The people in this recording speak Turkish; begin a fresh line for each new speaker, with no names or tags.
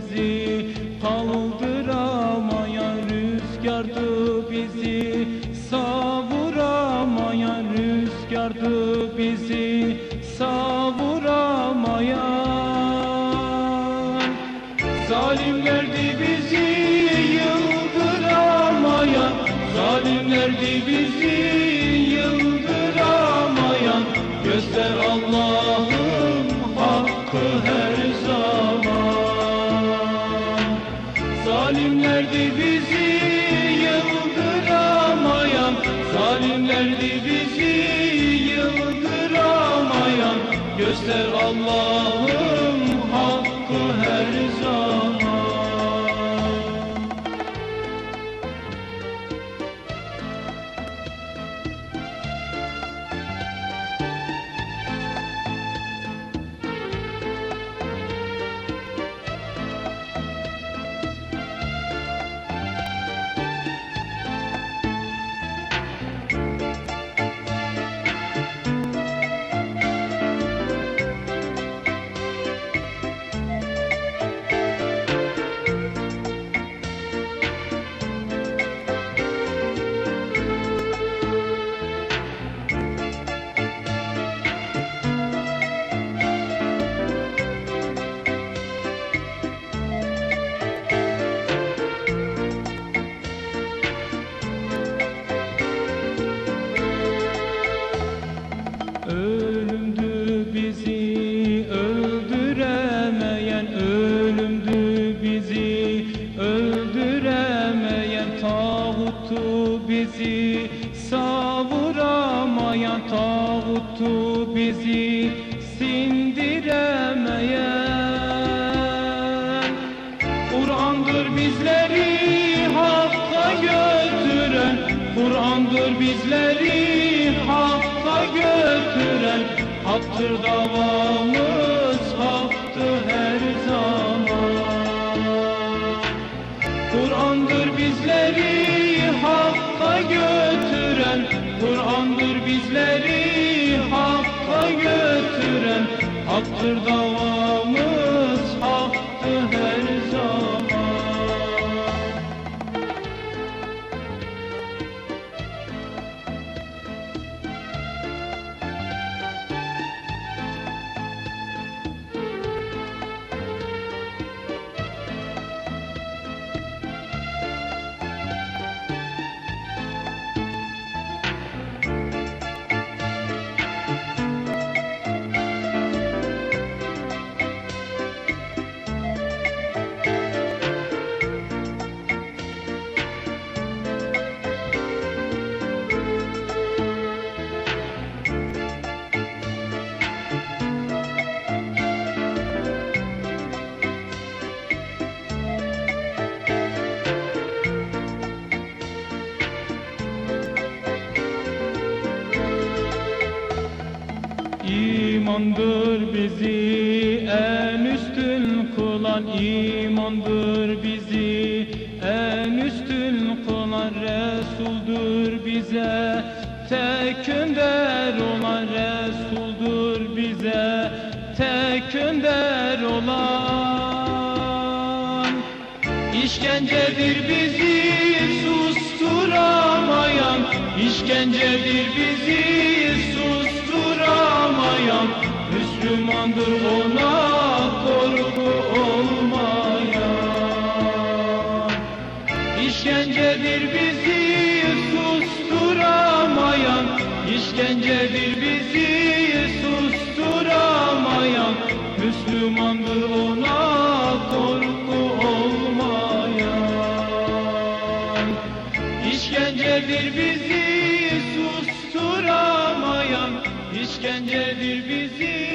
bizi Kaldıramayan rüzgardı bizi. Savuramayan rüzgardı bizi. Savuramayan Zalimlerdi bizi yıldıramayan Zalimlerdi bizi Zalimlerdi bizi yıldıramayan Zalimlerdi bizi yıldıramayan Göster Allah'ım hakkı her zaman bizi savuramayan Tağuttu bizi sindiremeyen. Kur'an'dır bizleri hakka götüren Kur'an'dır bizleri hakka götüren. Haktır davamız haktır her zaman. Kur'an'dır bizleri hakka götüren Kur'an'dır bizleri hakka götüren Haktır davamız kılan imandır bizi en üstün kılan Resul'dur bize. Tek önder olan Resul'dur bize tek önder olan. İşkencedir bizi susturamayan İşkencedir bizi susturamayan. Müslümandır ona korku olmayan İşkencedir bizi susturamayan İşkencedir bizi susturamayan Müslümandır ona korku olmayan. İşkencedir bizi susturamayan İşkencedir bizi